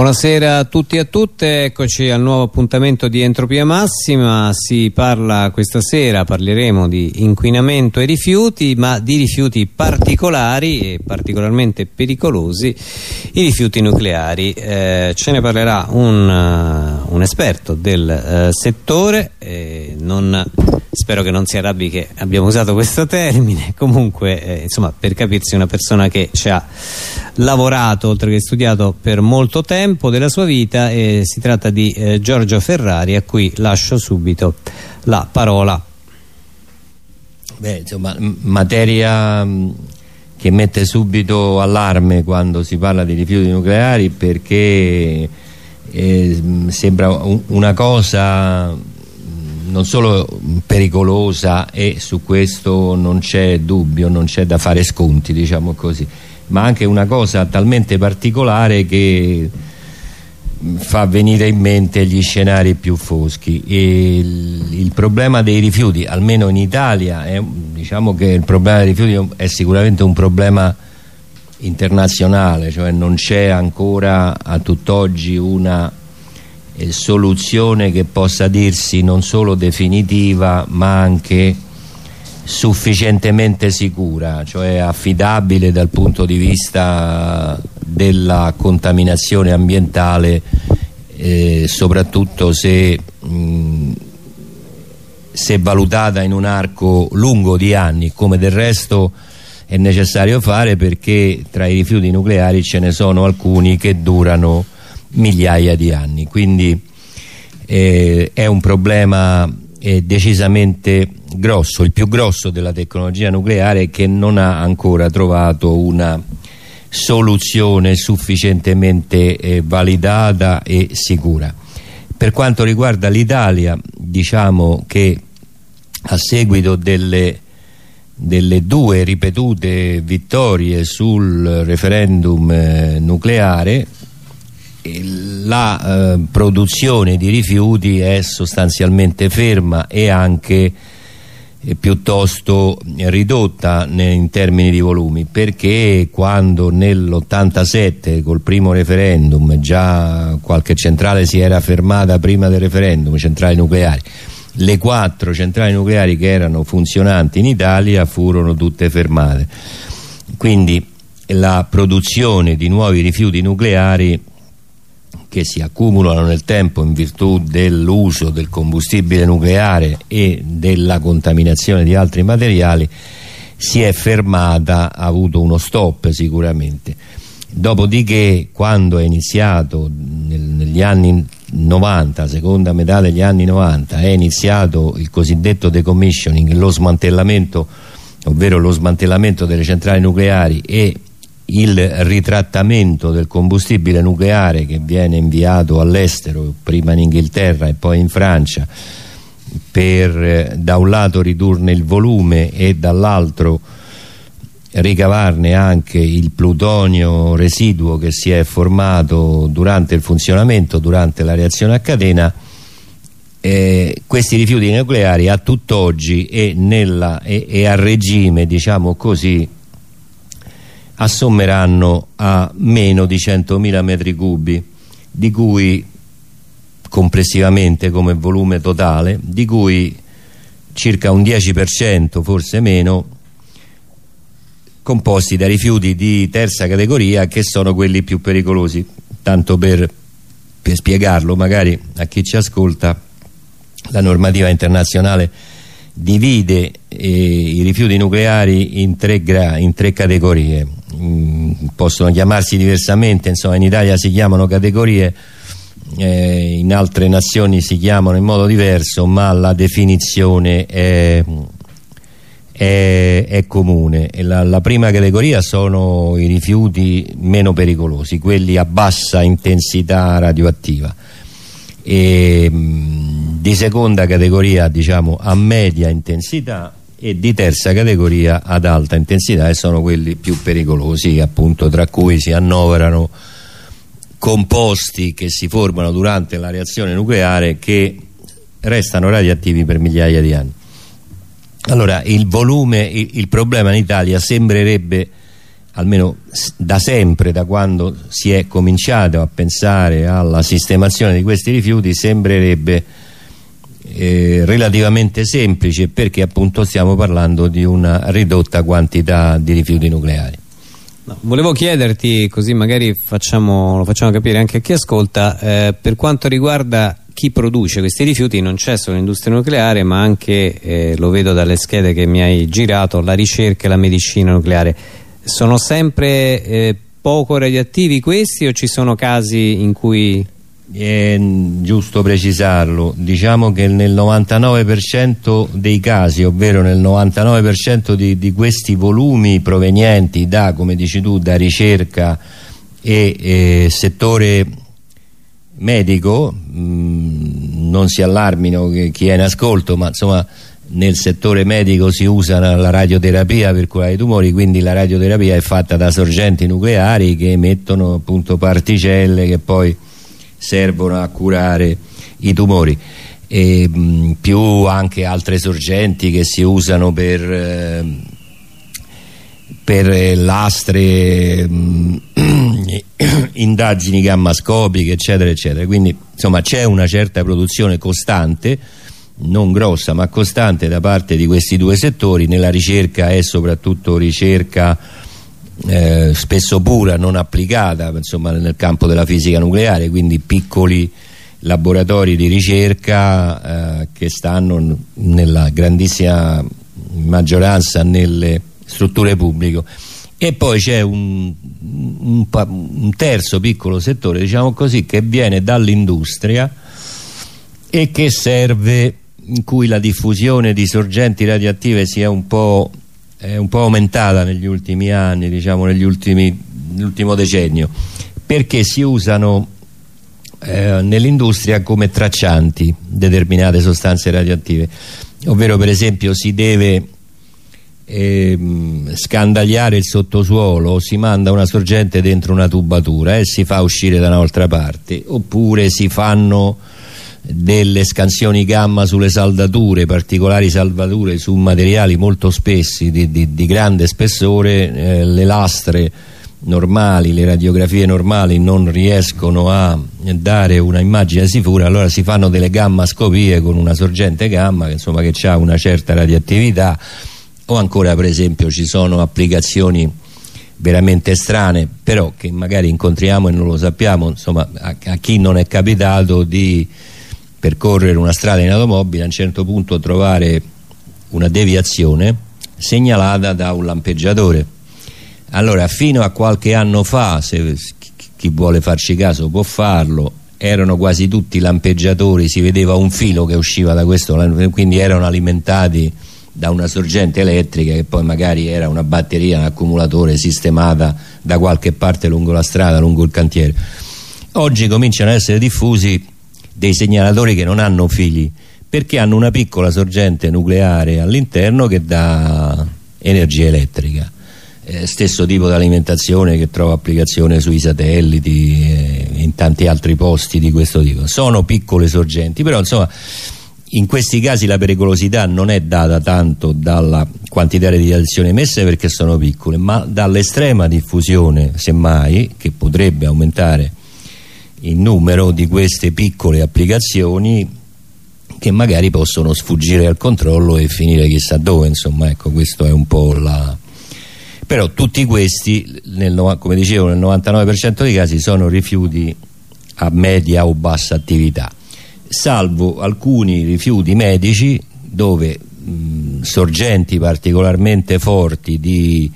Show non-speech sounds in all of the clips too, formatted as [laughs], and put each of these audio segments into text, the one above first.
Buonasera a tutti e a tutte, eccoci al nuovo appuntamento di Entropia Massima, si parla questa sera, parleremo di inquinamento e rifiuti, ma di rifiuti particolari e particolarmente pericolosi, i rifiuti nucleari. Eh, ce ne parlerà un, uh, un esperto del uh, settore, eh, non, spero che non si arrabbi che abbiamo usato questo termine, [laughs] comunque eh, insomma per capirsi una persona che ci ha lavorato oltre che studiato per molto tempo della sua vita e si tratta di eh, Giorgio Ferrari a cui lascio subito la parola. Beh, insomma, materia che mette subito allarme quando si parla di rifiuti nucleari perché eh, sembra un, una cosa non solo pericolosa e su questo non c'è dubbio, non c'è da fare sconti, diciamo così ma anche una cosa talmente particolare che fa venire in mente gli scenari più foschi. Il, il, problema dei rifiuti almeno in Italia è, diciamo che il problema dei rifiuti è sicuramente un problema internazionale cioè non c'è ancora a tutt'oggi una eh, soluzione che possa dirsi non solo definitiva ma anche sufficientemente sicura, cioè affidabile dal punto di vista della contaminazione ambientale eh, soprattutto se, mh, se valutata in un arco lungo di anni. Come del resto è necessario fare perché tra i rifiuti nucleari ce ne sono alcuni che durano migliaia di anni. Quindi eh, è un problema eh, decisamente grosso, il più grosso della tecnologia nucleare che non ha ancora trovato una soluzione sufficientemente eh, validata e sicura. Per quanto riguarda l'Italia, diciamo che a seguito delle, delle due ripetute vittorie sul referendum eh, nucleare la eh, produzione di rifiuti è sostanzialmente ferma e anche eh, piuttosto ridotta in termini di volumi perché quando nell'87 col primo referendum già qualche centrale si era fermata prima del referendum, centrali nucleari le quattro centrali nucleari che erano funzionanti in Italia furono tutte fermate. Quindi la produzione di nuovi rifiuti nucleari che si accumulano nel tempo in virtù dell'uso del combustibile nucleare e della contaminazione di altri materiali si è fermata, ha avuto uno stop sicuramente. Dopodiché quando è iniziato nel, negli anni 90, seconda metà degli anni 90, è iniziato il cosiddetto decommissioning, lo smantellamento, ovvero lo smantellamento delle centrali nucleari e il ritrattamento del combustibile nucleare che viene inviato all'estero, prima in Inghilterra e poi in Francia, per eh, da un lato ridurne il volume e dall'altro ricavarne anche il plutonio residuo che si è formato durante il funzionamento, durante la reazione a catena, eh, questi rifiuti nucleari a tutt'oggi e, e, e a regime, diciamo così, assommeranno a meno di 100.000 metri cubi di cui complessivamente come volume totale di cui circa un 10% forse meno composti da rifiuti di terza categoria che sono quelli più pericolosi. Tanto per, per spiegarlo magari a chi ci ascolta la normativa internazionale divide eh, i rifiuti nucleari in tre, in tre categorie. Mm, possono chiamarsi diversamente insomma in Italia si chiamano categorie eh, in altre nazioni si chiamano in modo diverso ma la definizione è, è, è comune. La, la, prima categoria sono i rifiuti meno pericolosi quelli a bassa intensità radioattiva. E, mm, di seconda categoria diciamo a media intensità e di terza categoria ad alta intensità e sono quelli più pericolosi appunto tra cui si annoverano composti che si formano durante la reazione nucleare che restano radioattivi per migliaia di anni. Allora il volume il, il problema in Italia sembrerebbe almeno da sempre, da quando si è cominciato a pensare alla sistemazione di questi rifiuti, sembrerebbe eh, relativamente semplice perché appunto stiamo parlando di una ridotta quantità di rifiuti nucleari. No, volevo chiederti, così magari facciamo, lo facciamo capire anche a chi ascolta, eh, per quanto riguarda chi produce questi rifiuti non c'è solo l'industria nucleare ma anche, eh, lo vedo dalle schede che mi hai girato, la ricerca e la medicina nucleare. Sono sempre eh, poco radioattivi questi o ci sono casi in cui... È giusto precisarlo, diciamo che nel 99% dei casi, ovvero nel 99% di, di, questi volumi provenienti da, come dici tu, da ricerca e, e settore medico, mh, mm, non si allarmino chi è in ascolto, ma insomma nel settore medico si usa la radioterapia per curare i tumori quindi la radioterapia è fatta da sorgenti nucleari che emettono appunto particelle che poi servono a curare i tumori. E mh, più anche altre sorgenti che si usano per eh, per lastre mh, [clears throat] indagini gammascopiche eccetera eccetera. Quindi insomma c'è una certa produzione costante non grossa ma costante da parte di questi due settori nella ricerca è soprattutto ricerca eh, spesso pura, non applicata insomma, nel campo della fisica nucleare quindi piccoli laboratori di ricerca eh, che stanno nella grandissima maggioranza nelle strutture pubbliche. E poi c'è un, un, un, terzo piccolo settore diciamo così che viene dall'industria e che serve in cui la diffusione di sorgenti radioattive si è un po', è un po aumentata negli ultimi anni, diciamo nell'ultimo decennio, perché si usano eh, nell'industria come traccianti determinate sostanze radioattive, ovvero per esempio si deve eh, scandagliare il sottosuolo si manda una sorgente dentro una tubatura e si fa uscire da un'altra parte oppure si fanno delle scansioni gamma sulle saldature, particolari saldature su materiali molto spessi di, di, di grande spessore, eh, le lastre normali, le radiografie normali non riescono a dare una immagine sicura, allora si fanno delle gammascopie con una sorgente gamma che, insomma, che ha una certa radioattività o ancora per esempio ci sono applicazioni veramente strane però che magari incontriamo e non lo sappiamo insomma a, a chi non è capitato di percorrere una strada in automobile a un certo punto trovare una deviazione segnalata da un lampeggiatore. Allora fino a qualche anno fa se chi vuole farci caso può farlo erano quasi tutti lampeggiatori si vedeva un filo che usciva da questo quindi erano alimentati da una sorgente elettrica che poi magari era una batteria, un accumulatore sistemata da qualche parte lungo la strada, lungo il cantiere. Oggi cominciano ad essere diffusi dei segnalatori che non hanno figli perché hanno una piccola sorgente nucleare all'interno che dà energia elettrica. Eh, stesso tipo di alimentazione che trova applicazione sui satelliti eh, in tanti altri posti di questo tipo. Sono piccole sorgenti però insomma in questi casi la pericolosità non è data tanto dalla quantità di radiazioni emesse perché sono piccole ma dall'estrema diffusione semmai che potrebbe aumentare il numero di queste piccole applicazioni che magari possono sfuggire al controllo e finire chissà dove insomma ecco questo è un po' la però tutti questi nel, come dicevo nel 99% dei casi sono rifiuti a media o bassa attività salvo alcuni rifiuti medici dove mh, sorgenti particolarmente forti di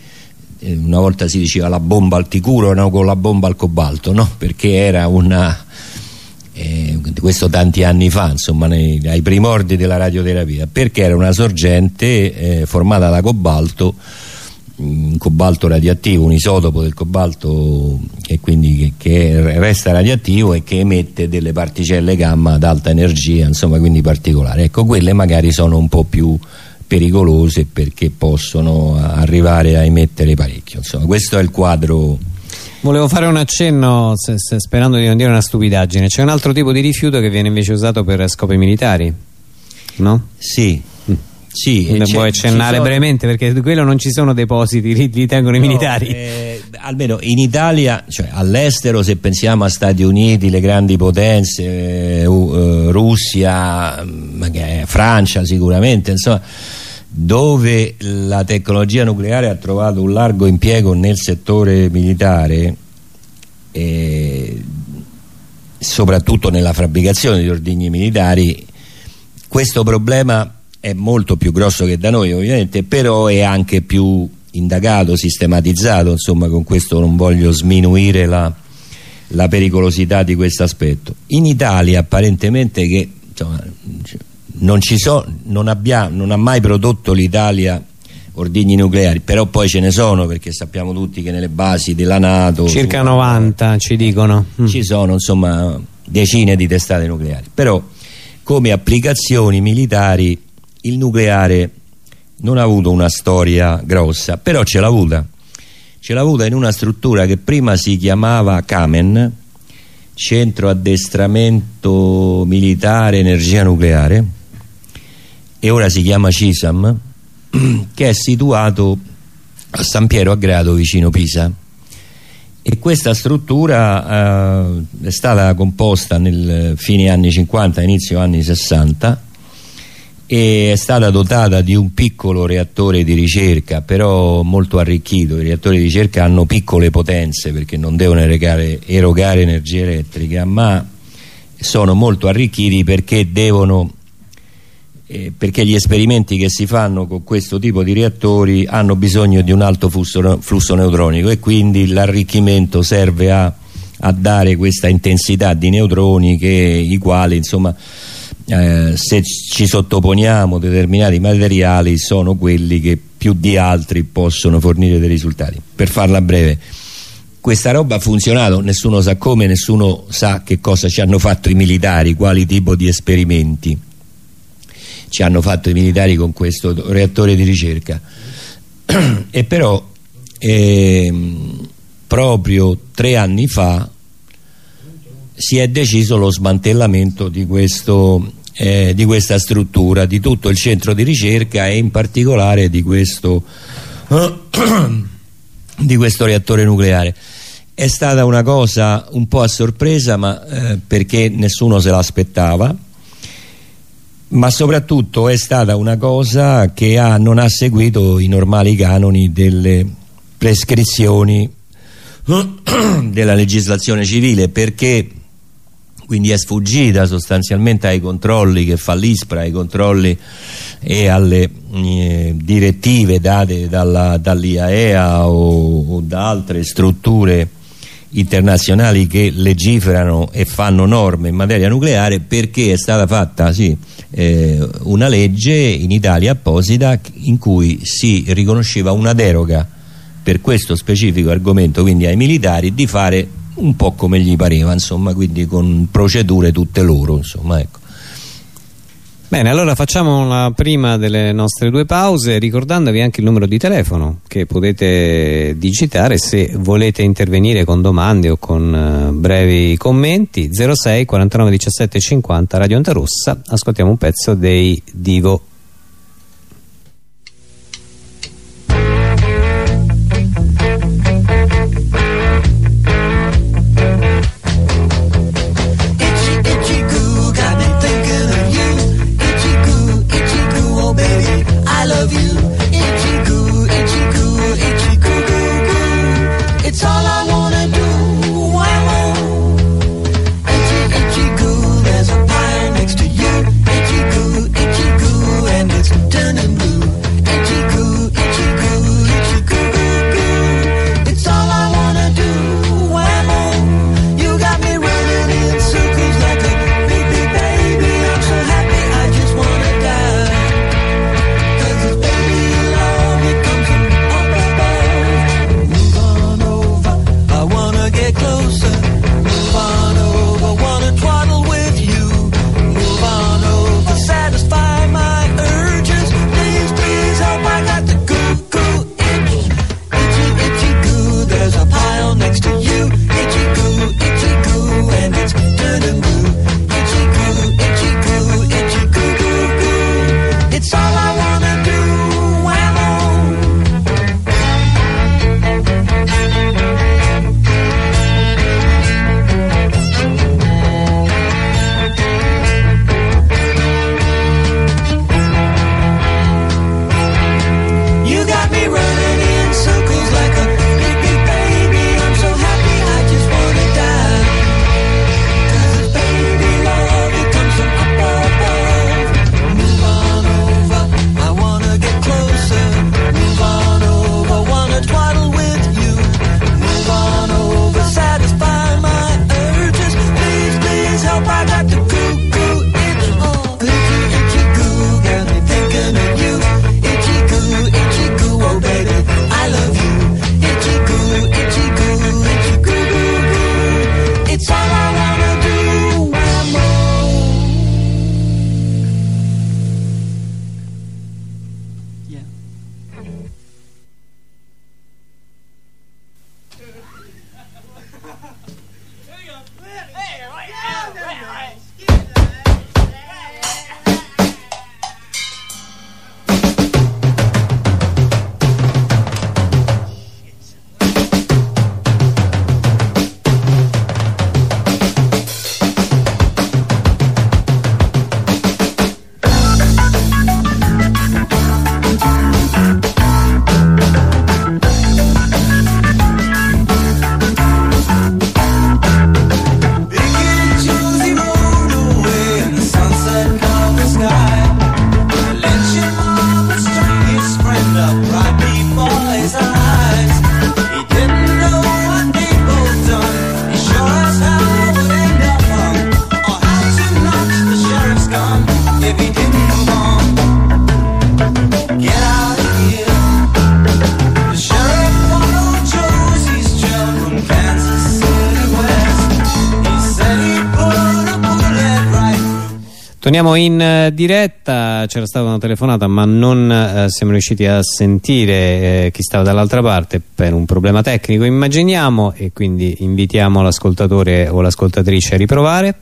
una volta si diceva la bomba al ticuro no, con la bomba al cobalto no? perché era una eh, questo tanti anni fa insomma nei, ai primordi della radioterapia perché era una sorgente eh, formata da cobalto un cobalto radioattivo, un isotopo del cobalto che quindi che, che resta radioattivo e che emette delle particelle gamma ad alta energia, insomma quindi particolari. Ecco, quelle magari sono un po' più pericolose perché possono arrivare a emettere parecchio insomma questo è il quadro Volevo fare un accenno se, se, sperando di non dire una stupidaggine c'è un altro tipo di rifiuto che viene invece usato per scopi militari no? Sì, mm. Sì, ne vuoi accennare sono... brevemente perché di quello non ci sono depositi, li, li tengono no, i militari. Eh, almeno in Italia, cioè all'estero, se pensiamo a Stati Uniti, le grandi potenze, eh, uh, Russia, mm, Francia sicuramente, insomma, dove la tecnologia nucleare ha trovato un largo impiego nel settore militare, eh, soprattutto nella fabbricazione di ordigni militari, questo problema è molto più grosso che da noi ovviamente però è anche più indagato, sistematizzato insomma con questo non voglio sminuire la, la pericolosità di questo aspetto. In Italia apparentemente che insomma, non, so, non, abbia, non ha mai prodotto l'Italia ordigni nucleari però poi ce ne sono perché sappiamo tutti che nelle basi della Nato circa su, 90 ci dicono mm. ci sono insomma decine di testate nucleari però come applicazioni militari il nucleare non ha avuto una storia grossa, però ce l'ha avuta. Ce l'ha avuta in una struttura che prima si chiamava Kamen, Centro Addestramento Militare Energia Nucleare, e ora si chiama CISAM, [clears throat] che è situato a San Piero a Grado vicino Pisa. E questa struttura eh, è stata composta nel fine anni 50, inizio anni 60 e è stata dotata di un piccolo reattore di ricerca però molto arricchito i reattori di ricerca hanno piccole potenze perché non devono erogare, erogare energia elettrica ma sono molto arricchiti perché devono eh, perché gli esperimenti che si fanno con questo tipo di reattori hanno bisogno di un alto flusso, flusso neutronico e quindi l'arricchimento serve a, a, dare questa intensità di neutroni che, i quali insomma eh, se ci sottoponiamo determinati materiali sono quelli che più di altri possono fornire dei risultati. Per farla breve questa roba ha funzionato nessuno sa come nessuno sa che cosa ci hanno fatto i militari quali tipo di esperimenti ci hanno fatto i militari con questo reattore di ricerca [clears throat] e però ehm, proprio tre anni fa si è deciso lo smantellamento di, questo, eh, di questa struttura, di tutto il centro di ricerca e in particolare di questo, [clears throat] di questo reattore nucleare. È stata una cosa un po' a sorpresa ma, eh, perché nessuno se l'aspettava ma soprattutto è stata una cosa che ha, non ha seguito i normali canoni delle prescrizioni [clears throat] della legislazione civile perché quindi è sfuggita sostanzialmente ai controlli che fa l'ISPRA, ai controlli e alle eh, direttive date dall'IAEA o, o da altre strutture internazionali che legiferano e fanno norme in materia nucleare perché è stata fatta sì, eh, una legge in Italia apposita in cui si riconosceva una deroga per questo specifico argomento quindi ai militari di fare un po' come gli pareva insomma quindi con procedure tutte loro insomma ecco Bene, allora facciamo la prima delle nostre due pause ricordandovi anche il numero di telefono che potete digitare se volete intervenire con domande o con uh, brevi commenti. 06 49 17 50 Radio Antarossa ascoltiamo un pezzo dei Divo Torniamo in uh, diretta, c'era stata una telefonata ma non uh, siamo riusciti a sentire uh, chi stava dall'altra parte per un problema tecnico immaginiamo e quindi invitiamo l'ascoltatore o l'ascoltatrice a riprovare.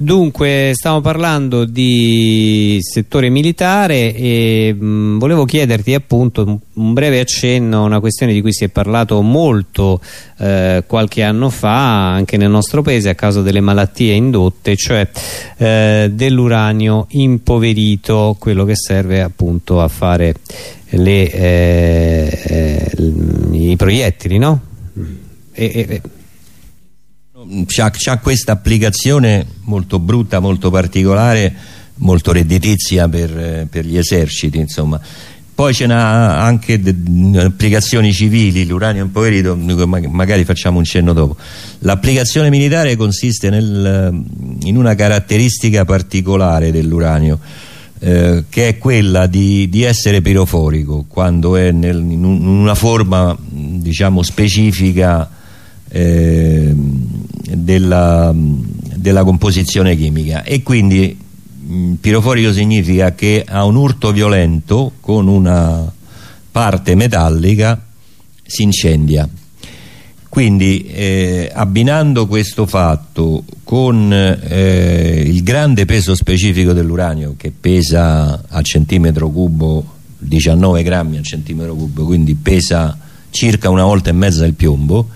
Dunque, stiamo parlando di settore militare e mh, volevo chiederti appunto un breve accenno a una questione di cui si è parlato molto eh, qualche anno fa anche nel nostro paese a causa delle malattie indotte, cioè eh, dell'uranio impoverito, quello che serve appunto a fare le, eh, eh i proiettili, no? E, e, c'ha questa applicazione molto brutta, molto particolare, molto redditizia per, per gli eserciti, insomma. Poi ce n'ha anche applicazioni civili, l'uranio impoverito, magari facciamo un cenno dopo. L'applicazione militare consiste nel, in una caratteristica particolare dell'uranio, eh, che è quella di, di, essere piroforico, quando è nel, in, una forma diciamo specifica eh, della, della, composizione chimica. E quindi mh, piroforico significa che ha un urto violento con una parte metallica si incendia. Quindi eh, abbinando questo fatto con eh, il grande peso specifico dell'uranio che pesa a centimetro cubo 19 grammi a centimetro cubo quindi pesa circa una volta e mezza il piombo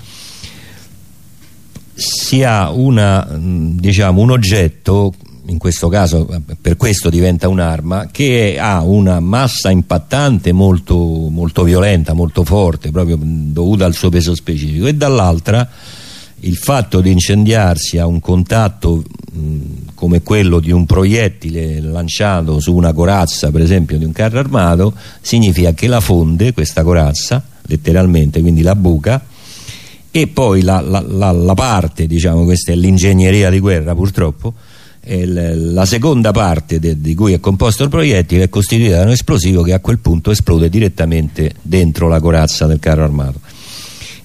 si ha una, diciamo, un oggetto in questo caso per questo diventa un'arma che ha una massa impattante molto, molto violenta, molto forte proprio dovuta al suo peso specifico. E dall'altra il fatto di incendiarsi a un contatto mh, come quello di un proiettile lanciato su una corazza per esempio di un carro armato significa che la fonde questa corazza letteralmente quindi la buca e poi la, la, la, la parte, diciamo questa è l'ingegneria di guerra purtroppo, la seconda parte de, di cui è composto il proiettile è costituita da un esplosivo che a quel punto esplode direttamente dentro la corazza del carro armato.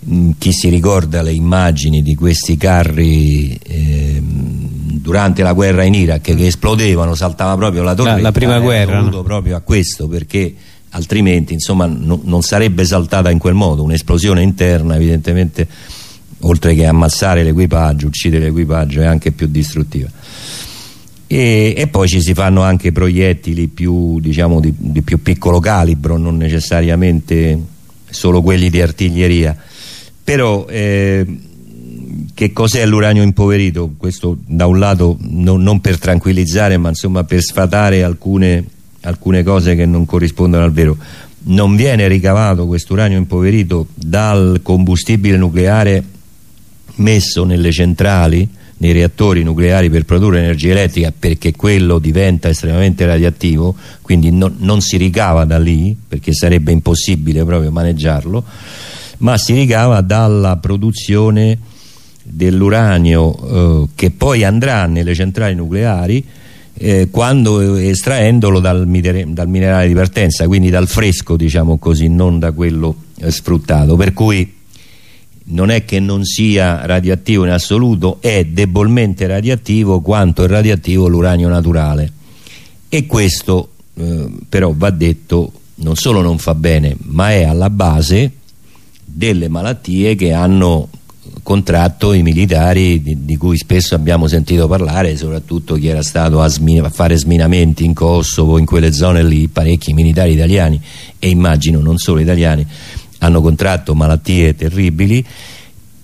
Mm, chi si ricorda le immagini di questi carri eh, durante la guerra in Iraq che esplodevano, saltava proprio la torre, la, la prima guerra, no? proprio a questo perché altrimenti insomma no, non sarebbe saltata in quel modo. Un'esplosione interna evidentemente oltre che ammazzare l'equipaggio uccidere l'equipaggio è anche più distruttiva. E, e, poi ci si fanno anche proiettili più diciamo di, di più piccolo calibro non necessariamente solo quelli di artiglieria. Però eh, che cos'è l'uranio impoverito? Questo da un lato no, non per tranquillizzare ma insomma per sfatare alcune alcune cose che non corrispondono al vero. Non viene ricavato questo uranio impoverito dal combustibile nucleare messo nelle centrali nei reattori nucleari per produrre energia elettrica perché quello diventa estremamente radioattivo quindi no, non si ricava da lì perché sarebbe impossibile proprio maneggiarlo ma si ricava dalla produzione dell'uranio eh, che poi andrà nelle centrali nucleari eh, quando estraendolo dal, dal, minerale di partenza quindi dal fresco diciamo così non da quello eh, sfruttato. Per cui non è che non sia radioattivo in assoluto è debolmente radioattivo quanto è radioattivo l'uranio naturale. E questo eh, però va detto non solo non fa bene ma è alla base delle malattie che hanno contratto i militari di, di, cui spesso abbiamo sentito parlare soprattutto chi era stato a, a, fare sminamenti in Kosovo in quelle zone lì parecchi militari italiani e immagino non solo italiani hanno contratto malattie terribili.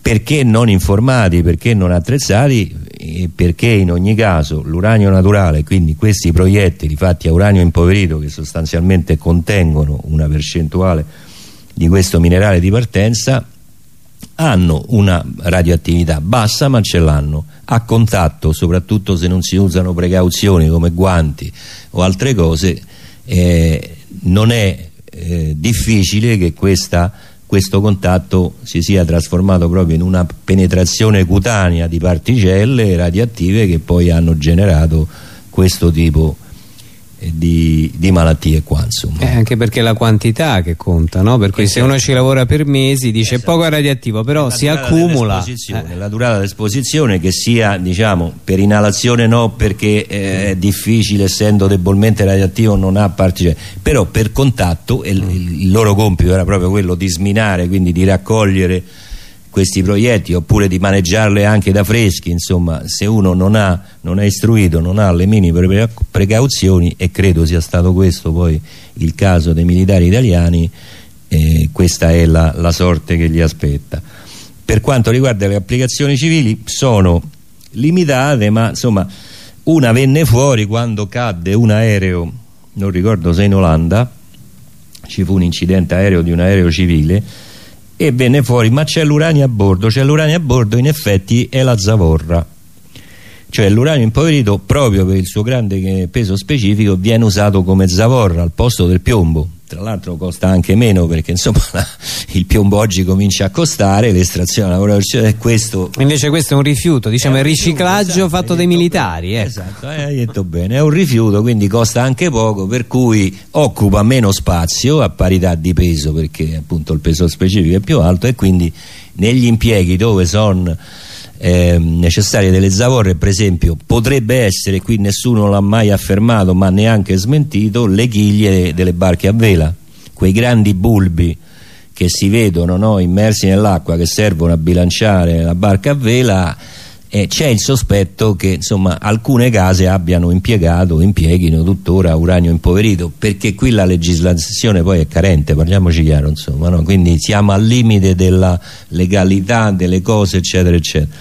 Perché non informati, perché non attrezzati perché in ogni caso l'uranio naturale, quindi questi proiettili fatti a uranio impoverito che sostanzialmente contengono una percentuale di questo minerale di partenza hanno una radioattività bassa ma ce l'hanno a contatto soprattutto se non si usano precauzioni come guanti o altre cose eh, non è eh, difficile che questa, questo contatto si sia trasformato proprio in una penetrazione cutanea di particelle radioattive che poi hanno generato questo tipo di, di, malattie qua insomma. Eh, anche perché è la quantità che conta no? per cui se uno ci lavora per mesi dice esatto. poco radioattivo però si accumula eh. la durata dell'esposizione che sia diciamo per inalazione no perché eh, è difficile essendo debolmente radioattivo non ha particelle però per contatto il, il loro compito era proprio quello di sminare quindi di raccogliere questi proiettili oppure di maneggiarle anche da freschi insomma se uno non, ha, non è istruito non ha le minime precauzioni e credo sia stato questo poi il caso dei militari italiani eh, questa è la, la sorte che gli aspetta. Per quanto riguarda le applicazioni civili sono limitate ma insomma una venne fuori quando cadde un aereo non ricordo se in Olanda ci fu un incidente aereo di un aereo civile e venne fuori ma c'è l'uranio a bordo c'è l'uranio a bordo in effetti è la zavorra. Cioè l'uranio impoverito proprio per il suo grande peso specifico viene usato come zavorra al posto del piombo tra l'altro costa anche meno perché insomma la, [laughs] il piombo oggi comincia a costare l'estrazione la lavorazione è questo invece questo è un rifiuto diciamo è il riciclaggio esatto, fatto dai militari ecco. esatto eh, hai detto bene è un rifiuto quindi costa anche poco per cui occupa meno spazio a parità di peso perché appunto il peso specifico è più alto e quindi negli impieghi dove sono eh, necessarie delle zavorre per esempio potrebbe essere qui nessuno l'ha mai affermato ma neanche smentito le chiglie delle barche a vela quei grandi bulbi che si vedono no, immersi nell'acqua che servono a bilanciare la barca a vela eh, c'è il sospetto che insomma, alcune case abbiano impiegato impieghino tuttora uranio impoverito perché qui la legislazione poi è carente parliamoci chiaro insomma no? quindi siamo al limite della legalità delle cose eccetera eccetera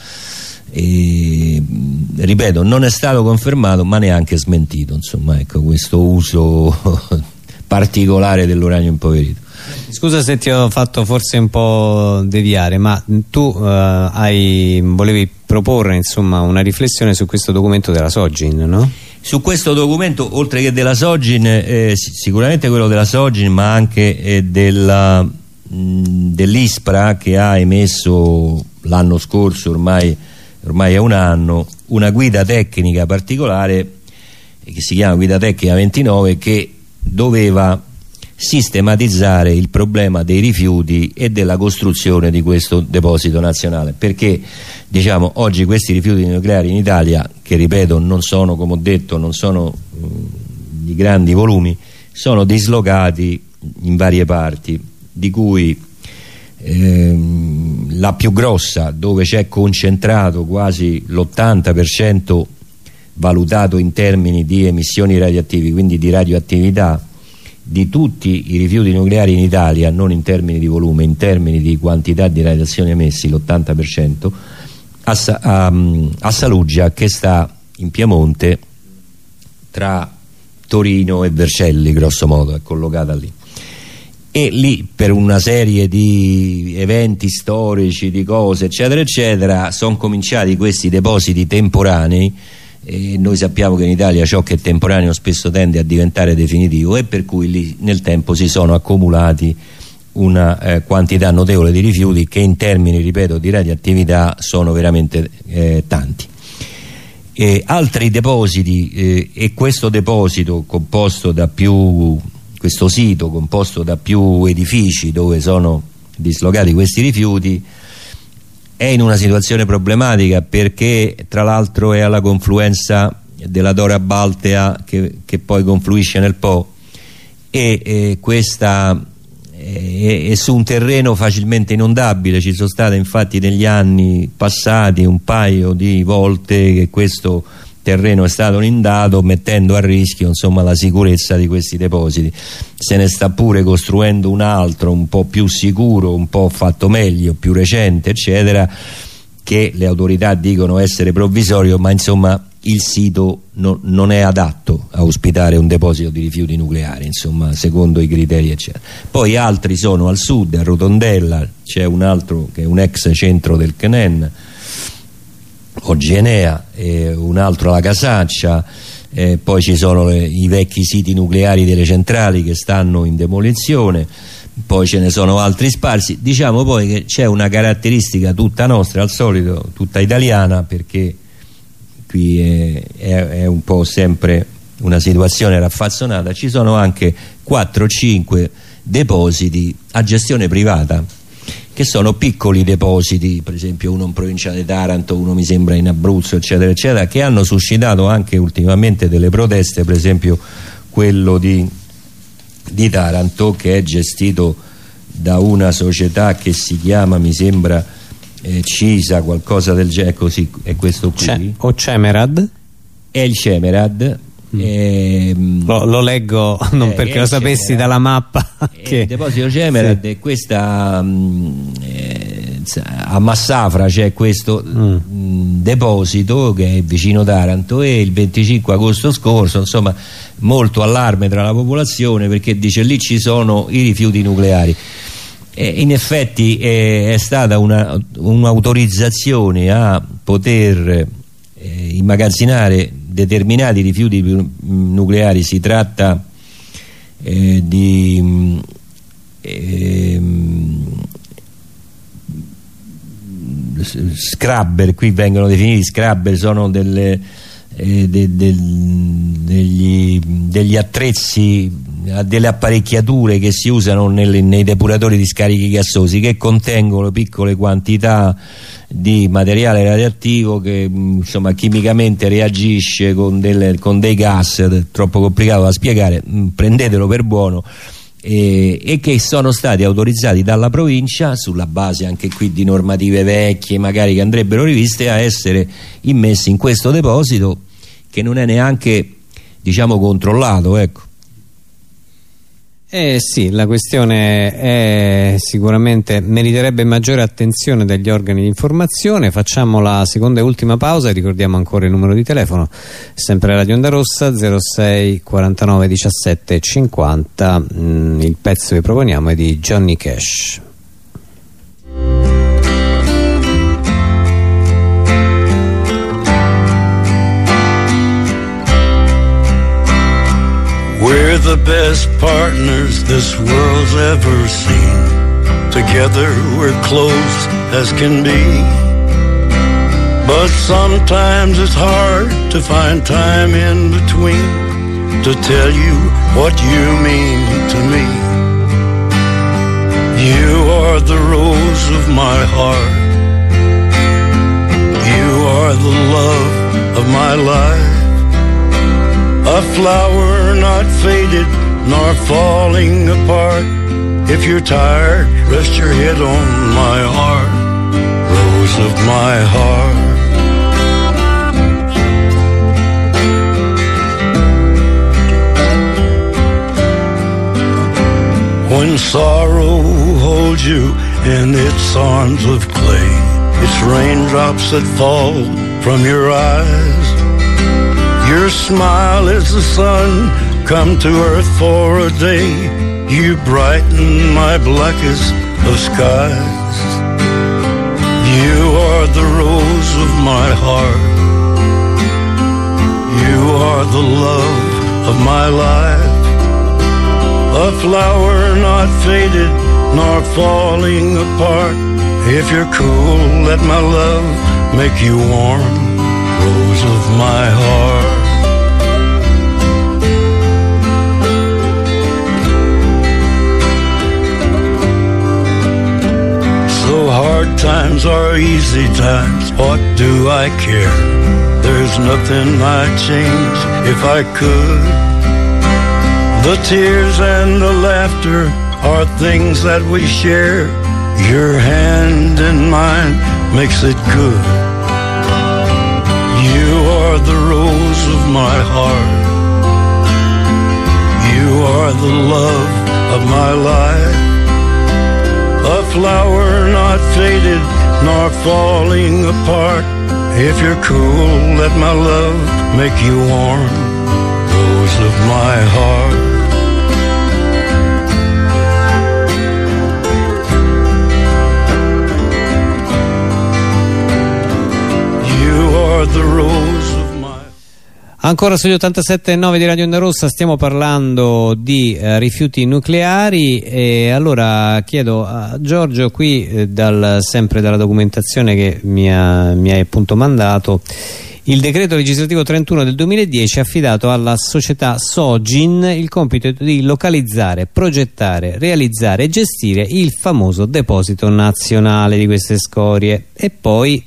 e, ripeto non è stato confermato ma neanche smentito insomma ecco questo uso [laughs] particolare dell'uranio impoverito Scusa se ti ho fatto forse un po' deviare, ma tu uh, hai, volevi proporre insomma, una riflessione su questo documento della Sogin, no? Su questo documento, oltre che della Sogin, eh, sicuramente quello della Sogin, ma anche eh, dell'ISPRA che ha emesso l'anno scorso, ormai, ormai è un anno, una guida tecnica particolare che si chiama Guida Tecnica 29 che doveva sistematizzare il problema dei rifiuti e della costruzione di questo deposito nazionale. Perché diciamo oggi questi rifiuti nucleari in Italia che ripeto non sono come ho detto non sono mh, di grandi volumi sono dislocati in varie parti di cui ehm, la più grossa dove c'è concentrato quasi l'80% valutato in termini di emissioni radioattivi quindi di radioattività di tutti i rifiuti nucleari in Italia, non in termini di volume, in termini di quantità di radiazioni emessi, l'80%, a, a, a Saluggia che sta in Piemonte tra Torino e Vercelli, grosso modo, è collocata lì. E lì per una serie di eventi storici, di cose, eccetera, eccetera, sono cominciati questi depositi temporanei e noi sappiamo che in Italia ciò che è temporaneo spesso tende a diventare definitivo e per cui lì nel tempo si sono accumulati una eh, quantità notevole di rifiuti che in termini, ripeto, di radioattività sono veramente eh, tanti. E altri depositi eh, e questo deposito composto da più questo sito composto da più edifici dove sono dislocati questi rifiuti è in una situazione problematica perché tra l'altro è alla confluenza della Dora Baltea che, che poi confluisce nel Po e, e questa è, è, su un terreno facilmente inondabile. Ci sono state infatti negli anni passati un paio di volte che questo terreno è stato inondato mettendo a rischio insomma, la sicurezza di questi depositi. Se ne sta pure costruendo un altro un po' più sicuro, un po' fatto meglio, più recente eccetera che le autorità dicono essere provvisorio ma insomma il sito no, non è adatto a ospitare un deposito di rifiuti nucleari insomma secondo i criteri eccetera. Poi altri sono al sud, a Rotondella c'è un altro che è un ex centro del CNEN oggi Enea, eh, un altro alla Casaccia, eh, poi ci sono le, i vecchi siti nucleari delle centrali che stanno in demolizione, poi ce ne sono altri sparsi. Diciamo poi che c'è una caratteristica tutta nostra, al solito, tutta italiana, perché qui è, è, è un po' sempre una situazione raffazzonata ci sono anche 4-5 depositi a gestione privata che sono piccoli depositi, per esempio uno in provincia di Taranto, uno mi sembra in Abruzzo, eccetera, eccetera, che hanno suscitato anche ultimamente delle proteste, per esempio quello di, di Taranto che è gestito da una società che si chiama, mi sembra, eh, Cisa, qualcosa del genere, così, è questo qui. o Cemerad? È il Cemerad, Mm. Ehm, lo, lo, leggo [laughs] non eh, perché lo sapessi dalla mappa eh, [laughs] che... il deposito Cemerad sì. questa um, eh, a Massafra c'è questo mm. Mm, deposito che è vicino Taranto e il 25 agosto scorso insomma molto allarme tra la popolazione perché dice lì ci sono i rifiuti nucleari e in effetti è stata un'autorizzazione un a poter eh, immagazzinare determinati rifiuti nucleari si tratta eh, di eh, scrubber qui vengono definiti scrubber sono delle, eh, de, de, degli, degli attrezzi delle apparecchiature che si usano nelle, nei depuratori di scarichi gassosi che contengono piccole quantità di materiale radioattivo che mm, insomma chimicamente reagisce con, delle, con dei gas troppo complicato da spiegare mm, prendetelo per buono e, e, che sono stati autorizzati dalla provincia sulla base anche qui di normative vecchie magari che andrebbero riviste a essere immessi in questo deposito che non è neanche diciamo controllato ecco eh sì, la questione è sicuramente meriterebbe maggiore attenzione dagli organi di informazione. Facciamo la seconda e ultima pausa e ricordiamo ancora il numero di telefono, sempre Radio Onda Rossa 06 49 17 50. Mm, il pezzo che proponiamo è di Johnny Cash. We're the best partners this world's ever seen. Together we're close as can be. But sometimes it's hard to find time in between to tell you what you mean to me. You are the rose of my heart. You are the love of my life. A flower not faded nor falling apart. If you're tired, rest your head on my heart, rose of my heart. When sorrow holds you in its arms of clay, it's raindrops that fall from your eyes your smile is the sun come to earth for a day. You brighten my blackest of skies. You are the rose of my heart. You are the love of my life. A flower not faded nor falling apart. If you're cool, let my love make you warm. Rose of my heart. Hard times are easy times, what do I care? There's nothing I'd change if I could. The tears and the laughter are things that we share. Your hand in mine makes it good. You are the rose of my heart. You are the love of my life. A flower not faded nor falling apart. If you're cool, let my love make you warm. Rose of my heart. You are the rose Ancora sugli 87.9 di Radio Onda Rossa stiamo parlando di eh, rifiuti nucleari e allora chiedo a Giorgio qui eh, dal, sempre dalla documentazione che mi, ha, mi hai appunto mandato il decreto legislativo 31 del 2010 ha affidato alla società Sogin il compito di localizzare, progettare, realizzare e gestire il famoso deposito nazionale di queste scorie. E poi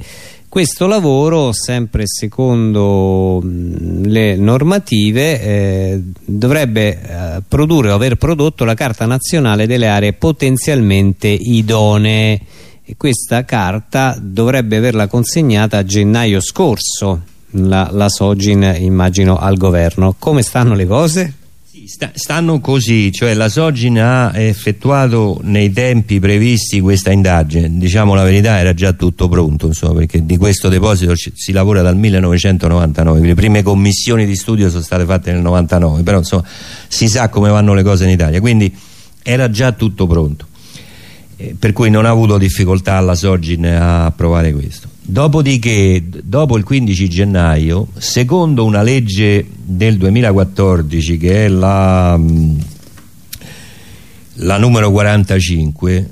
questo lavoro, sempre secondo le normative, eh, dovrebbe eh, produrre o aver prodotto la Carta Nazionale delle aree potenzialmente idonee e questa carta dovrebbe averla consegnata a gennaio scorso la, la Sogin immagino al governo come stanno le cose? Sta, stanno così, cioè la Sogin ha effettuato nei tempi previsti questa indagine, diciamo la verità era già tutto pronto insomma, perché di questo deposito si lavora dal 1999, le prime commissioni di studio sono state fatte nel 99, però insomma si sa come vanno le cose in Italia, quindi era già tutto pronto. Eh, per cui non ha avuto difficoltà la Sogin a provare questo dopodiché dopo il 15 gennaio secondo una legge del 2014 che è la, mm, la numero 45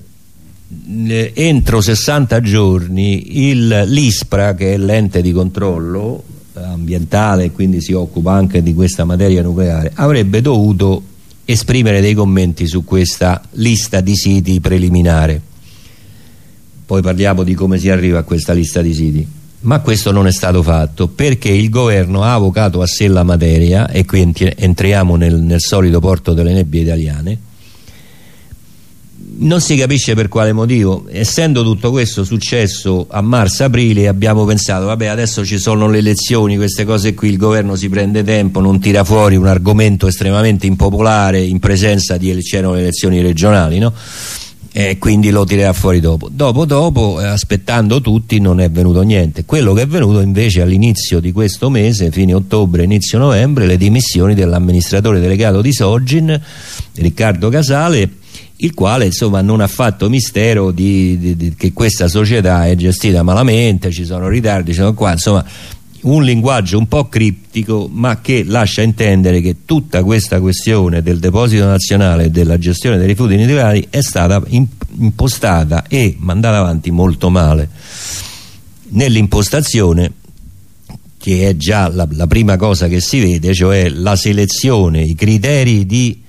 eh, entro 60 giorni l'ISPRA che è l'ente di controllo ambientale e quindi si occupa anche di questa materia nucleare avrebbe dovuto esprimere dei commenti su questa lista di siti preliminare poi parliamo di come si arriva a questa lista di siti. Ma questo non è stato fatto perché il governo ha avocato a sé la materia e qui entriamo nel, nel solito porto delle nebbie italiane. Non si capisce per quale motivo. Essendo tutto questo successo a marzo-aprile abbiamo pensato vabbè adesso ci sono le elezioni queste cose qui il governo si prende tempo non tira fuori un argomento estremamente impopolare in presenza di c'erano le elezioni regionali no? E quindi lo tirerà fuori dopo. Dopo dopo eh, aspettando tutti non è venuto niente. Quello che è venuto invece all'inizio di questo mese fine ottobre inizio novembre le dimissioni dell'amministratore delegato di Sogin Riccardo Casale il quale insomma non ha fatto mistero di, di, di, che questa società è gestita malamente, ci sono ritardi, ci sono qua, insomma un linguaggio un po' criptico ma che lascia intendere che tutta questa questione del deposito nazionale e della gestione dei rifiuti nucleari è stata impostata e mandata avanti molto male. Nell'impostazione che è già la, la prima cosa che si vede cioè la selezione, i criteri di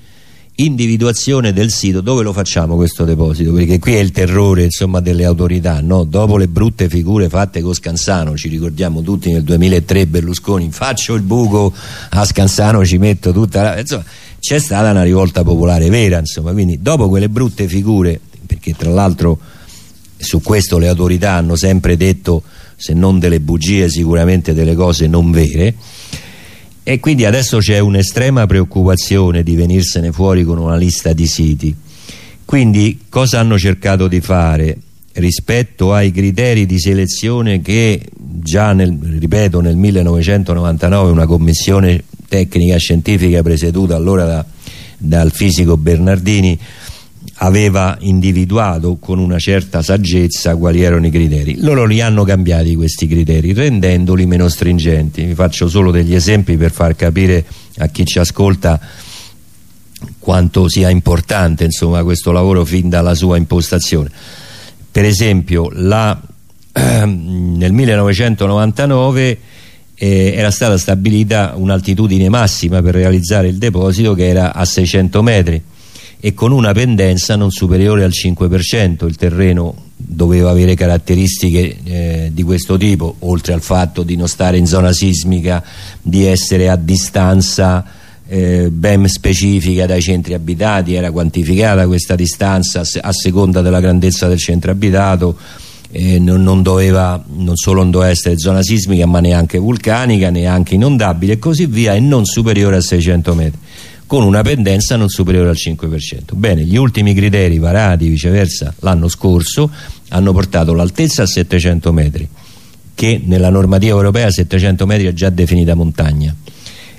individuazione del sito dove lo facciamo questo deposito perché qui è il terrore insomma, delle autorità no? dopo le brutte figure fatte con Scansano ci ricordiamo tutti nel 2003 Berlusconi faccio il buco a Scansano ci metto tutta la... insomma c'è stata una rivolta popolare vera insomma quindi dopo quelle brutte figure perché tra l'altro su questo le autorità hanno sempre detto se non delle bugie sicuramente delle cose non vere e quindi adesso c'è un'estrema preoccupazione di venirsene fuori con una lista di siti. Quindi cosa hanno cercato di fare rispetto ai criteri di selezione che già nel, ripeto nel 1999 una commissione tecnica scientifica presieduta allora da, dal fisico Bernardini aveva individuato con una certa saggezza quali erano i criteri. Loro li hanno cambiati questi criteri rendendoli meno stringenti. Vi faccio solo degli esempi per far capire a chi ci ascolta quanto sia importante insomma, questo lavoro fin dalla sua impostazione. Per esempio la, ehm, nel 1999 eh, era stata stabilita un'altitudine massima per realizzare il deposito che era a 600 metri e con una pendenza non superiore al 5% il terreno doveva avere caratteristiche eh, di questo tipo oltre al fatto di non stare in zona sismica di essere a distanza eh, ben specifica dai centri abitati. Era quantificata questa distanza a seconda della grandezza del centro abitato eh, non, non, doveva, non solo non doveva essere zona sismica ma neanche vulcanica neanche inondabile e così via e non superiore a 600 metri con una pendenza non superiore al 5%. Bene, gli ultimi criteri varati viceversa l'anno scorso hanno portato l'altezza a 700 metri, che nella normativa europea a 700 metri è già definita montagna.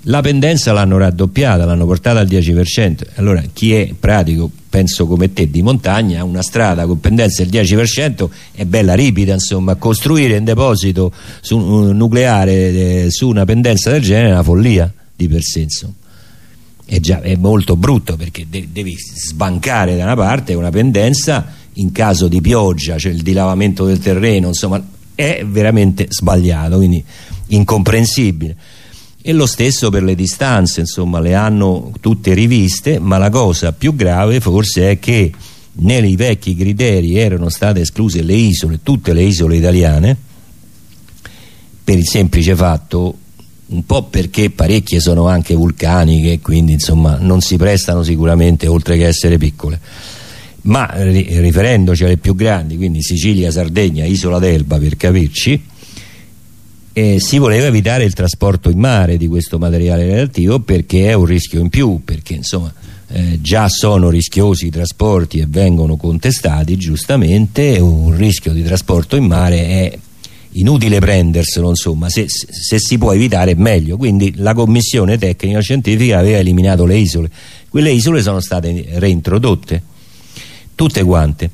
La pendenza l'hanno raddoppiata, l'hanno portata al 10%. Allora chi è pratico, penso come te, di montagna, una strada con pendenza del 10% è bella ripida, insomma, costruire un deposito su, un nucleare eh, su una pendenza del genere è una follia di per sé, insomma è, già, è molto brutto perché de devi sbancare da una parte una pendenza in caso di pioggia, cioè il dilavamento del terreno, insomma è veramente sbagliato, quindi incomprensibile. E lo stesso per le distanze insomma le hanno tutte riviste ma la cosa più grave forse è che nei vecchi criteri erano state escluse le isole, tutte le isole italiane per il semplice fatto un po' perché parecchie sono anche vulcaniche quindi insomma non si prestano sicuramente oltre che essere piccole. Ma riferendoci alle più grandi quindi Sicilia, Sardegna, Isola d'Elba per capirci eh, si voleva evitare il trasporto in mare di questo materiale relativo perché è un rischio in più perché insomma eh, già sono rischiosi i trasporti e vengono contestati giustamente un rischio di trasporto in mare è inutile prenderselo insomma se, se, si può evitare è meglio. Quindi la commissione tecnica scientifica aveva eliminato le isole. Quelle isole sono state reintrodotte tutte quante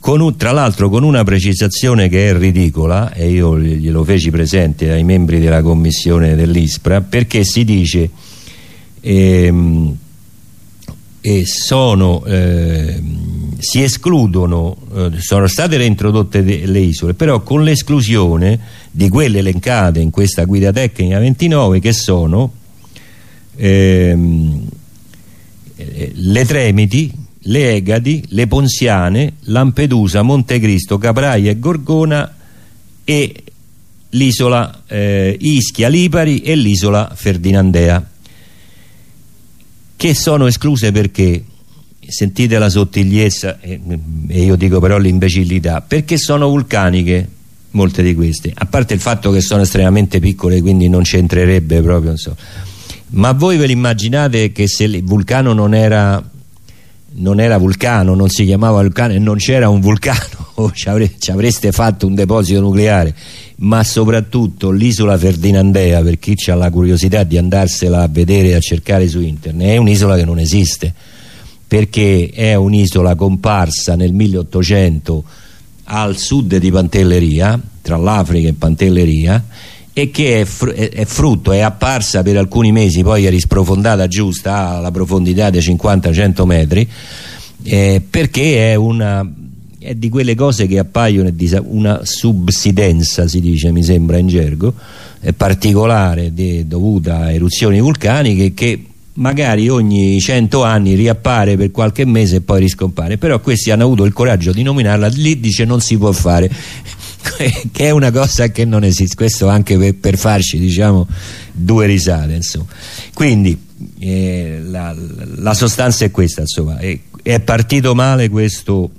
un, tra l'altro con una precisazione che è ridicola e io glielo feci presente ai membri della commissione dell'ISPRA perché si dice ehm, e sono, eh, si escludono eh, sono state reintrodotte le isole però con l'esclusione di quelle elencate in questa guida tecnica 29 che sono ehm, eh, le Tremiti le Egadi, le Ponziane, Lampedusa, Montecristo, Capraia e Gorgona e l'isola eh, Ischia, Lipari e l'isola Ferdinandea che sono escluse perché sentite la sottigliezza e, e io dico però l'imbecillità perché sono vulcaniche molte di queste? A parte il fatto che sono estremamente piccole quindi non c'entrerebbe proprio so. ma voi ve l'immaginate che se il vulcano non era non era vulcano, non si chiamava vulcano e non c'era un vulcano [laughs] ci, avre ci, avreste fatto un deposito nucleare? Ma soprattutto l'isola Ferdinandea per chi ha la curiosità di andarsela a vedere e a cercare su internet è un'isola che non esiste perché è un'isola comparsa nel 1800 al sud di Pantelleria tra l'Africa e Pantelleria e che è, fr è, frutto, è apparsa per alcuni mesi, poi è risprofondata giusta alla profondità dei 50-100 metri, eh, perché è una è di quelle cose che appaiono una subsidenza si dice mi sembra in gergo particolare de, dovuta a eruzioni vulcaniche che magari ogni 100 anni riappare per qualche mese e poi riscompare. Però questi hanno avuto il coraggio di nominarla. Lì dice non si può fare. [laughs] Che è una cosa che non esiste. Questo anche per, per farci diciamo due risate insomma. quindi eh, la, la, sostanza è questa insomma. È, è partito male questo,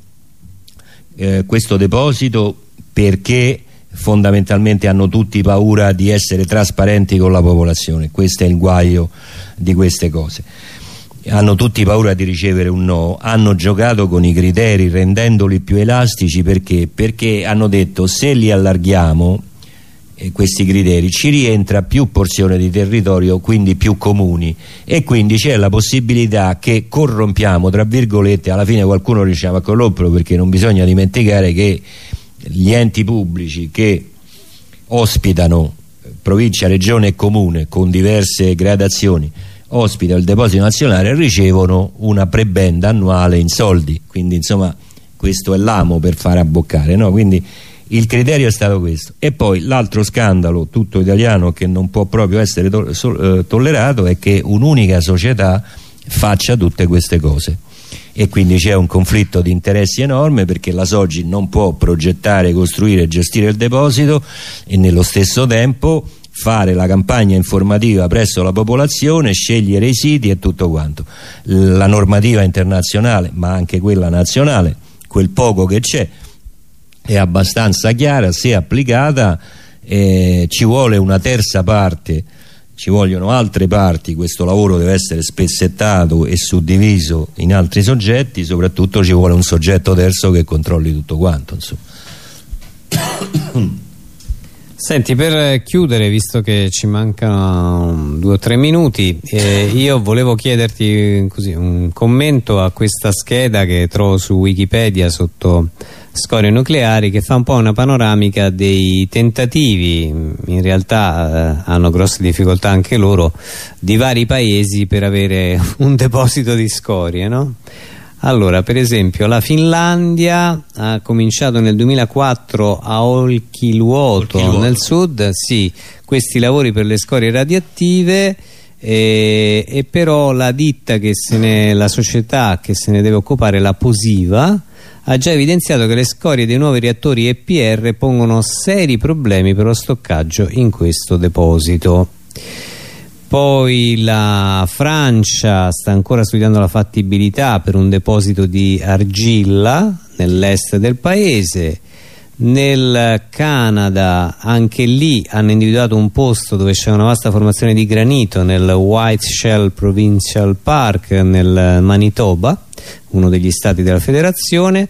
eh, questo deposito perché fondamentalmente hanno tutti paura di essere trasparenti con la popolazione. Questo è il guaio di queste cose. Hanno tutti paura di ricevere un no. Hanno giocato con i criteri rendendoli più elastici perché? perché hanno detto se li allarghiamo eh, questi criteri ci rientra più porzione di territorio quindi più comuni. E quindi c'è la possibilità che corrompiamo tra virgolette alla fine qualcuno riusciamo a corromperlo perché non bisogna dimenticare che gli enti pubblici che ospitano provincia, regione e comune con diverse gradazioni ospita il deposito nazionale ricevono una prebenda annuale in soldi. Quindi insomma questo è l'amo per fare abboccare no? quindi il criterio è stato questo. E poi l'altro scandalo tutto italiano che non può proprio essere to so eh, tollerato è che un'unica società faccia tutte queste cose e quindi c'è un conflitto di interessi enorme perché la Soggi non può progettare, costruire e gestire il deposito e nello stesso tempo fare la campagna informativa presso la popolazione, scegliere i siti e tutto quanto. La normativa internazionale, ma anche quella nazionale, quel poco che c'è, è abbastanza chiara, se applicata eh, ci vuole una terza parte, ci vogliono altre parti, questo lavoro deve essere spezzettato e suddiviso in altri soggetti, soprattutto ci vuole un soggetto terzo che controlli tutto quanto. Insomma. Senti, per chiudere, visto che ci mancano due o tre minuti, eh, io volevo chiederti così, un commento a questa scheda che trovo su Wikipedia sotto scorie nucleari che fa un po' una panoramica dei tentativi, in realtà eh, hanno grosse difficoltà anche loro, di vari paesi per avere [laughs] un deposito di scorie, no? Allora, per esempio, la Finlandia ha cominciato nel 2004 a Olkiluoto, Olkiluoto. nel sud, sì, questi lavori per le scorie radioattive e, e però la ditta che se ne, la società che se ne deve occupare, la Posiva, ha già evidenziato che le scorie dei nuovi reattori EPR pongono seri problemi per lo stoccaggio in questo deposito. Poi la Francia sta ancora studiando la fattibilità per un deposito di argilla nell'est del paese. Nel Canada anche lì hanno individuato un posto dove c'è una vasta formazione di granito nel White Shell Provincial Park nel Manitoba uno degli stati della federazione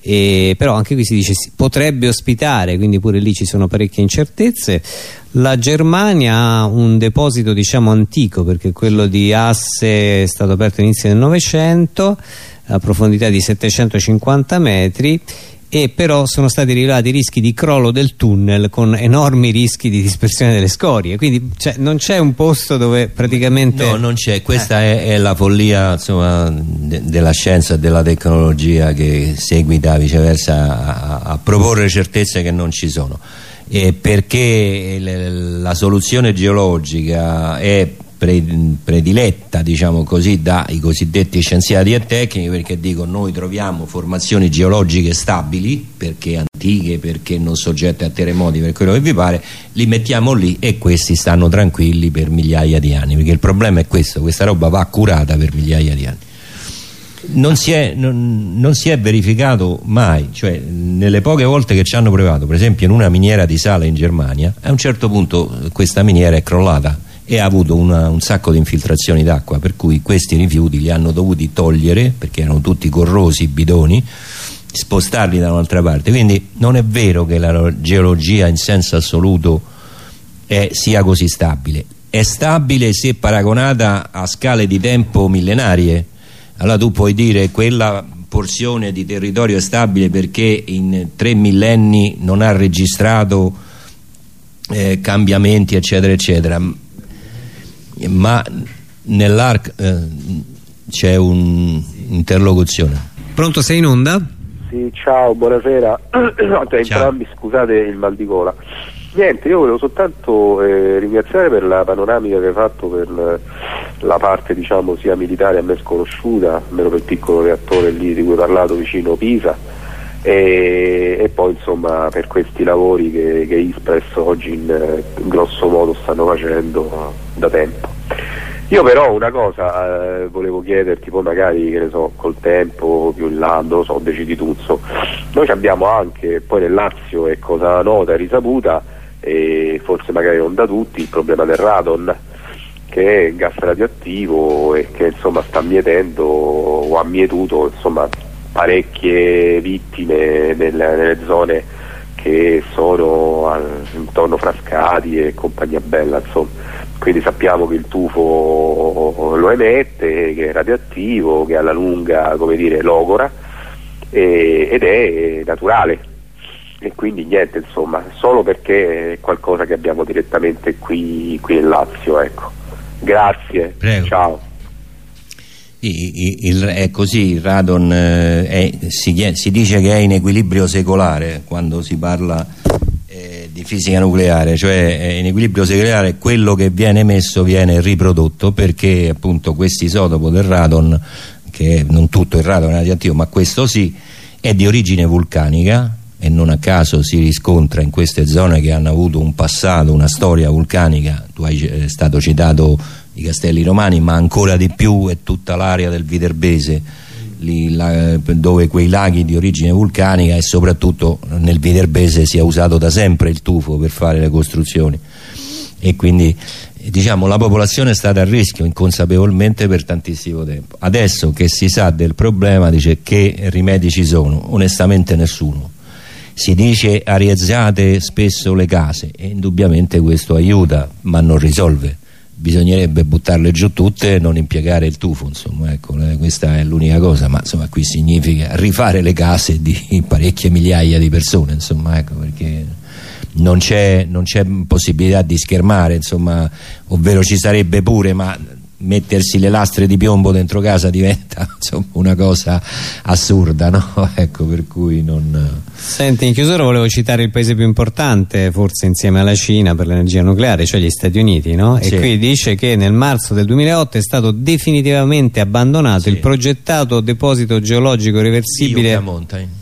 e però anche qui si dice si potrebbe ospitare quindi pure lì ci sono parecchie incertezze. La Germania ha un deposito diciamo antico perché quello di Asse è stato aperto all'inizio del Novecento a profondità di 750 metri e però sono stati rilevati rischi di crollo del tunnel con enormi rischi di dispersione delle scorie. Quindi cioè, non c'è un posto dove praticamente no non c'è. Questa eh. è, è, la follia insomma, de, della scienza e della tecnologia che seguita viceversa a, a proporre certezze che non ci sono. E perché la soluzione geologica è prediletta diciamo così dai cosiddetti scienziati e tecnici perché dicono noi troviamo formazioni geologiche stabili perché antiche, perché non soggette a terremoti per quello che vi pare li mettiamo lì e questi stanno tranquilli per migliaia di anni perché il problema è questo, questa roba va curata per migliaia di anni. Non si, è, non, non si è verificato mai cioè nelle poche volte che ci hanno provato per esempio in una miniera di sale in Germania a un certo punto questa miniera è crollata e ha avuto una, un sacco di infiltrazioni d'acqua per cui questi rifiuti li hanno dovuti togliere perché erano tutti corrosi i bidoni spostarli da un'altra parte. Quindi non è vero che la geologia in senso assoluto è, sia così stabile. È stabile se paragonata a scale di tempo millenarie. Allora tu puoi dire quella porzione di territorio è stabile perché in tre millenni non ha registrato eh, cambiamenti eccetera eccetera ma nell'ARC eh, c'è un'interlocuzione. Pronto, sei in onda? Sì, ciao, buonasera. [clears throat] no, cioè, entrambi scusate il mal di gola. Niente, io volevo soltanto eh, ringraziare per la panoramica che hai fatto per la, la parte diciamo sia militare a me sconosciuta, almeno per il piccolo reattore lì di cui hai parlato vicino Pisa e, e poi insomma per questi lavori che, che Ispress oggi in, in grosso modo stanno facendo da tempo. Io però una cosa eh, volevo chiederti, poi magari che ne so, col tempo, più in là, non lo so, decidi tu, so. noi abbiamo anche, poi nel Lazio è cosa nota e risaputa, e forse magari non da tutti, il problema del radon, che è gas radioattivo e che insomma sta mietendo o ha mietuto insomma, parecchie vittime nelle, nelle zone che sono al, intorno Frascati e compagnia bella insomma quindi sappiamo che il tufo lo emette, che è radioattivo, che alla lunga come dire, logora e, ed è naturale e quindi niente insomma solo perché è qualcosa che abbiamo direttamente qui, qui in Lazio ecco. grazie Prego. ciao il, il, è così, il radon eh, è, si, si, dice che è in equilibrio secolare quando si parla eh, di fisica nucleare, cioè in equilibrio secolare quello che viene emesso viene riprodotto perché appunto questo isotopo del radon, che non tutto il radon è radioattivo ma questo sì, è di origine vulcanica e non a caso si riscontra in queste zone che hanno avuto un passato, una storia vulcanica, tu hai eh, stato citato i castelli romani ma ancora di più è tutta l'area del Viterbese lì, la, dove quei laghi di origine vulcanica e soprattutto nel Viterbese si è usato da sempre il tufo per fare le costruzioni. E quindi diciamo la popolazione è stata a rischio inconsapevolmente per tantissimo tempo. Adesso che si sa del problema dice che rimedi ci sono? Onestamente nessuno. Si dice arieggiate spesso le case e indubbiamente questo aiuta ma non risolve bisognerebbe buttarle giù tutte e non impiegare il tufo insomma ecco, eh, questa è l'unica cosa ma insomma qui significa rifare le case di [laughs] parecchie migliaia di persone insomma ecco perché non c'è possibilità di schermare insomma ovvero ci sarebbe pure ma mettersi le lastre di piombo dentro casa diventa [laughs] insomma, una cosa assurda no? [laughs] ecco per cui non Senti in chiusura volevo citare il paese più importante forse insieme alla Cina per l'energia nucleare cioè gli Stati Uniti no? Sì. e qui dice che nel marzo del 2008 è stato definitivamente abbandonato sì. il progettato deposito geologico reversibile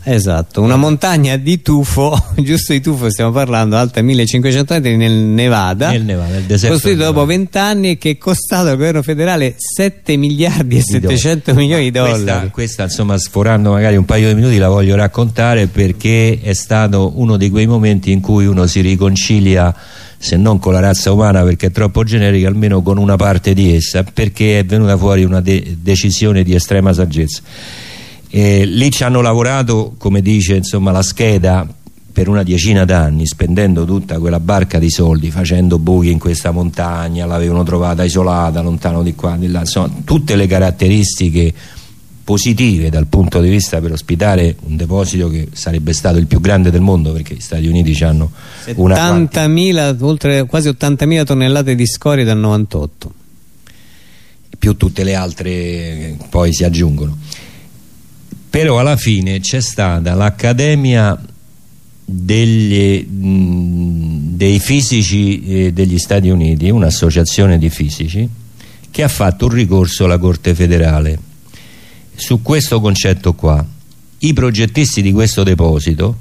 esatto una montagna di tufo [laughs] giusto di tufo stiamo parlando alta 1500 metri nel Nevada, nel Nevada nel deserto costruito dopo vent'anni e che è costato al governo federale 7 miliardi e 700 do milioni di dollari. Questa, questa, insomma sforando magari un paio di minuti la voglio raccontare perché è stato uno di quei momenti in cui uno si riconcilia se non con la razza umana perché è troppo generica almeno con una parte di essa perché è venuta fuori una de decisione di estrema saggezza. E lì ci hanno lavorato come dice insomma, la scheda per una decina d'anni spendendo tutta quella barca di soldi facendo buchi in questa montagna l'avevano trovata isolata lontano di qua di là insomma tutte le caratteristiche positive dal punto di vista per ospitare un deposito che sarebbe stato il più grande del mondo perché gli Stati Uniti hanno 70.000 oltre quasi 80.000 tonnellate di scorie dal 98 più tutte le altre che poi si aggiungono. Però alla fine c'è stata l'accademia dei fisici eh, degli Stati Uniti, un'associazione di fisici, che ha fatto un ricorso alla Corte federale su questo concetto qua. I progettisti di questo deposito,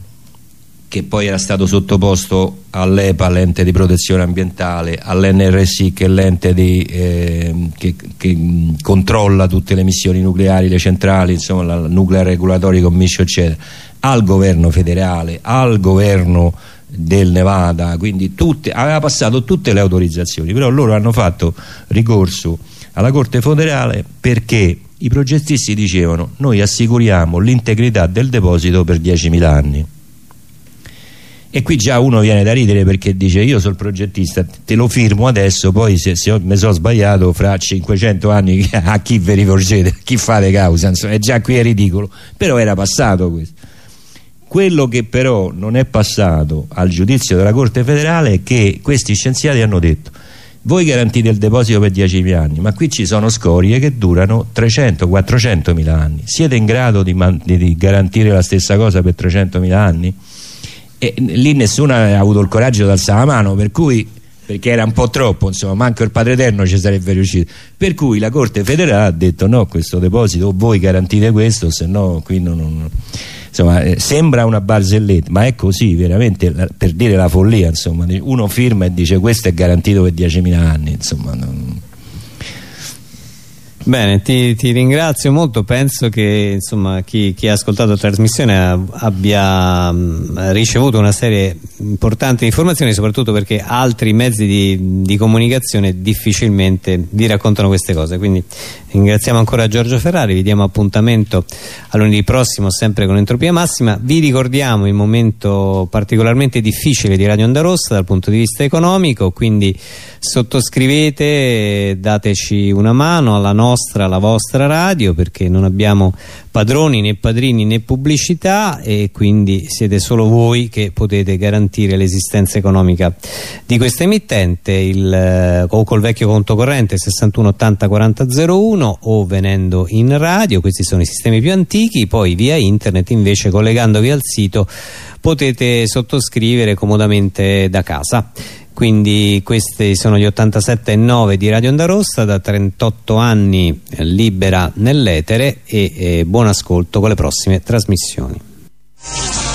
che poi era stato sottoposto all'EPA, l'ente di protezione ambientale, all'NRC che è l'ente eh, che, che controlla tutte le missioni nucleari, le centrali, insomma la Nuclear Regulatory Commission eccetera al governo federale, al governo del Nevada, quindi tutte, aveva passato tutte le autorizzazioni, però loro hanno fatto ricorso alla Corte federale perché i progettisti dicevano noi assicuriamo l'integrità del deposito per 10.000 anni. E qui già uno viene da ridere perché dice io sono il progettista te lo firmo adesso poi se, se mi sono sbagliato fra 500 anni [laughs] a chi vi rivolgete a chi fate causa insomma, già qui è ridicolo. Però era passato questo. Quello che però non è passato al giudizio della Corte federale è che questi scienziati hanno detto voi garantite il deposito per 10.000 anni ma qui ci sono scorie che durano 300-400 mila anni. Siete in grado di, di, garantire la stessa cosa per 300 mila anni? e lì nessuno ha avuto il coraggio di alzare la mano per cui perché era un po' troppo insomma manco il Padre Eterno ci sarebbe riuscito. Per cui la Corte federale ha detto no questo deposito o voi garantite questo se no qui non, non insomma eh, sembra una barzelletta ma è così veramente per dire la follia insomma uno firma e dice questo è garantito per 10.000 anni insomma non... Bene, ti, ti, ringrazio molto, penso che insomma, chi, chi, ha ascoltato la trasmissione abbia mh, ricevuto una serie importante di informazioni, soprattutto perché altri mezzi di, di, comunicazione difficilmente vi raccontano queste cose, quindi ringraziamo ancora Giorgio Ferrari, vi diamo appuntamento a lunedì prossimo sempre con Entropia Massima, vi ricordiamo il momento particolarmente difficile di Radio Onda Rossa dal punto di vista economico, quindi sottoscrivete, dateci una mano alla nostra nostra, la vostra radio perché non abbiamo padroni né padrini né pubblicità e quindi siete solo voi che potete garantire l'esistenza economica di questa emittente il, eh, o col vecchio conto corrente 61 80 40 01 o venendo in radio questi sono i sistemi più antichi poi via internet invece collegandovi al sito potete sottoscrivere comodamente da casa. Quindi questi sono gli 87,9 di Radio Onda Rossa da 38 anni libera nell'etere e eh, buon ascolto con le prossime trasmissioni